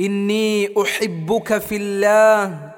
إني أحبك في الله.